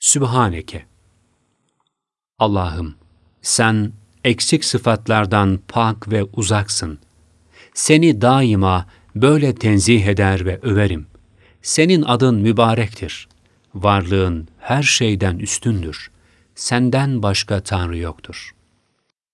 Sübhaneke. Allah'ım, sen eksik sıfatlardan pak ve uzaksın. Seni daima böyle tenzih eder ve överim. Senin adın mübarektir. Varlığın her şeyden üstündür. Senden başka Tanrı yoktur.''